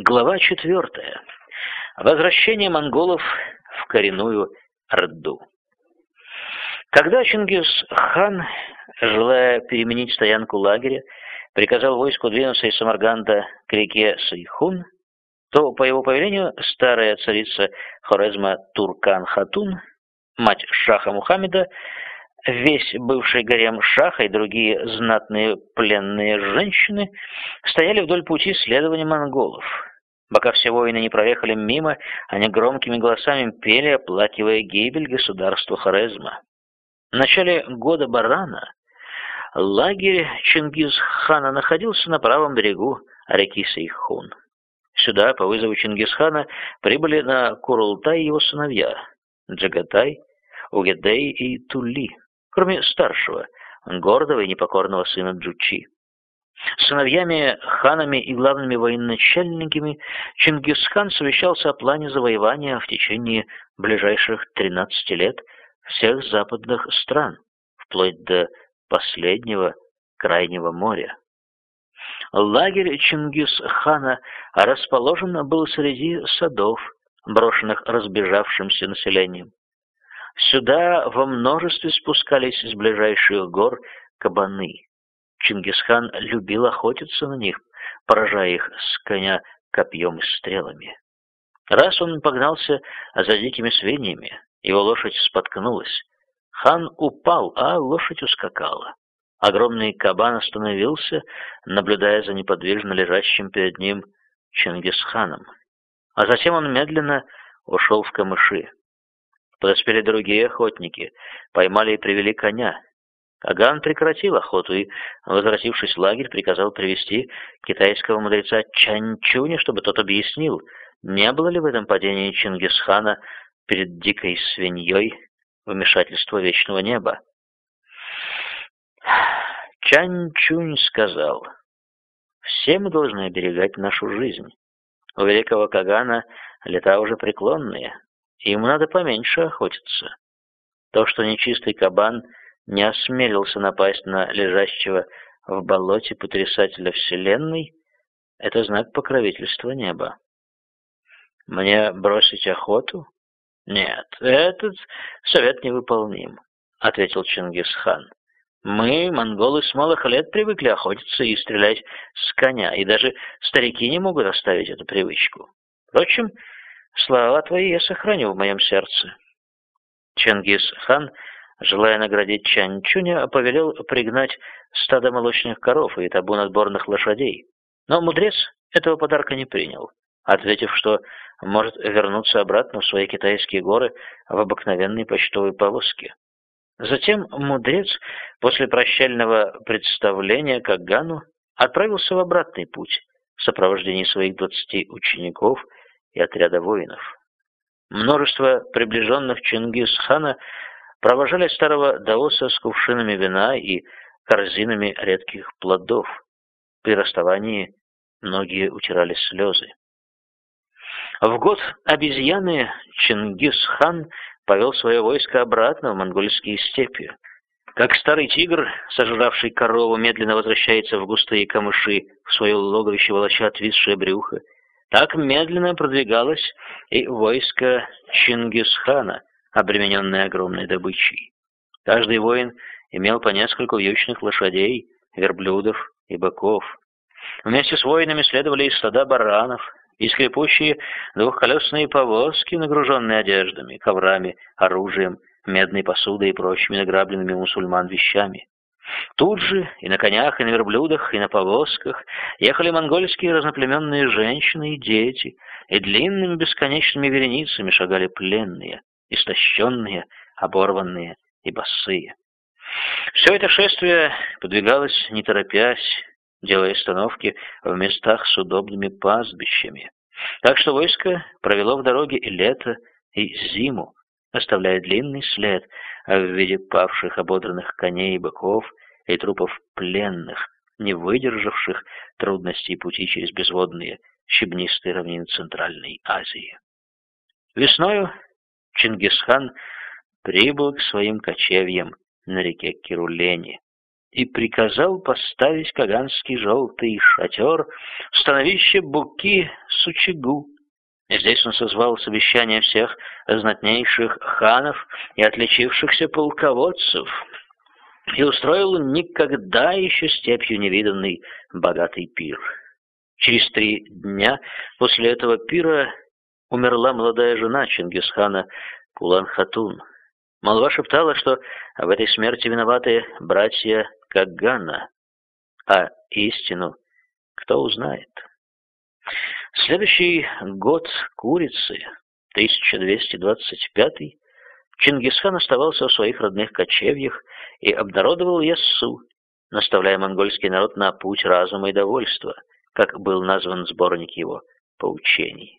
Глава четвертая. Возвращение монголов в коренную Орду. Когда Чингис-хан, желая переменить стоянку лагеря, приказал войску двинуться из Самарканда к реке Сайхун, то по его повелению старая царица Хорезма Туркан-Хатун, мать Шаха Мухаммеда, весь бывший гарем Шаха и другие знатные пленные женщины стояли вдоль пути следования монголов. Пока все воины не проехали мимо, они громкими голосами пели, оплакивая гибель государства Хорезма. В начале года Барана лагерь Чингисхана находился на правом берегу реки Сейхун. Сюда, по вызову Чингисхана, прибыли на Курултай его сыновья Джагатай, Угедей и Тули, кроме старшего, гордого и непокорного сына Джучи. Сыновьями, ханами и главными военачальниками Чингисхан совещался о плане завоевания в течение ближайших 13 лет всех западных стран, вплоть до последнего крайнего моря. Лагерь Чингисхана расположен был среди садов, брошенных разбежавшимся населением. Сюда во множестве спускались из ближайших гор кабаны. Чингисхан любил охотиться на них, поражая их с коня копьем и стрелами. Раз он погнался за дикими свиньями, его лошадь споткнулась. Хан упал, а лошадь ускакала. Огромный кабан остановился, наблюдая за неподвижно лежащим перед ним Чингисханом. А затем он медленно ушел в камыши. Подоспели другие охотники, поймали и привели коня. Каган прекратил охоту и, возвратившись в лагерь, приказал привести китайского мудреца Чанчуня, чтобы тот объяснил, не было ли в этом падении Чингисхана перед дикой свиньей вмешательство вечного неба. Чанчунь сказал, «Все мы должны оберегать нашу жизнь. У великого Кагана лета уже преклонные, и ему надо поменьше охотиться. То, что нечистый кабан не осмелился напасть на лежащего в болоте потрясателя Вселенной, это знак покровительства неба. Мне бросить охоту? Нет, этот совет невыполним, ответил Чингисхан. Мы, монголы, с малых лет привыкли охотиться и стрелять с коня, и даже старики не могут оставить эту привычку. Впрочем, слова твои я сохраню в моем сердце. Чингис-хан, желая наградить Чанчуня, повелел пригнать стадо молочных коров и табун отборных лошадей. Но мудрец этого подарка не принял, ответив, что может вернуться обратно в свои китайские горы в обыкновенной почтовой повозке. Затем мудрец после прощального представления Кагану отправился в обратный путь в сопровождении своих двадцати учеников и отряда воинов. Множество приближенных Чингисхана провожали старого даоса с кувшинами вина и корзинами редких плодов. При расставании многие утирали слезы. В год обезьяны Чингисхан повел свое войско обратно в монгольские степи. Как старый тигр, сожравший корову, медленно возвращается в густые камыши, в свое логовище волоча отвисшее брюхо, так медленно продвигалось и войско Чингисхана, обремененное огромной добычей. Каждый воин имел по нескольку вьючных лошадей, верблюдов и быков. Вместе с воинами следовали и стада баранов, и скрипучие двухколесные повозки, нагруженные одеждами, коврами, оружием, медной посудой и прочими награбленными мусульман вещами. Тут же и на конях, и на верблюдах, и на повозках ехали монгольские разноплеменные женщины и дети, и длинными бесконечными вереницами шагали пленные, истощенные, оборванные и босые. Все это шествие подвигалось не торопясь, делая остановки в местах с удобными пастбищами. Так что войско провело в дороге и лето, и зиму, оставляя длинный след в виде павших ободранных коней и быков и трупов пленных, не выдержавших трудностей пути через безводные щебнистые равнины Центральной Азии. Весною Чингисхан прибыл к своим кочевьям на реке Кирулени, и приказал поставить каганский желтый шатер в становище Буки Сучегу. Здесь он созвал совещание всех знатнейших ханов и отличившихся полководцев и устроил никогда еще степью невиданный богатый пир. Через три дня после этого пира умерла молодая жена Чингисхана Кулан-Хатун. Молва шептала, что в этой смерти виноваты братья Кагана, а истину кто узнает. Следующий год курицы, 1225 Чингисхан оставался в своих родных кочевьях и обнародовал Яссу, наставляя монгольский народ на путь разума и довольства, как был назван сборник его поучений.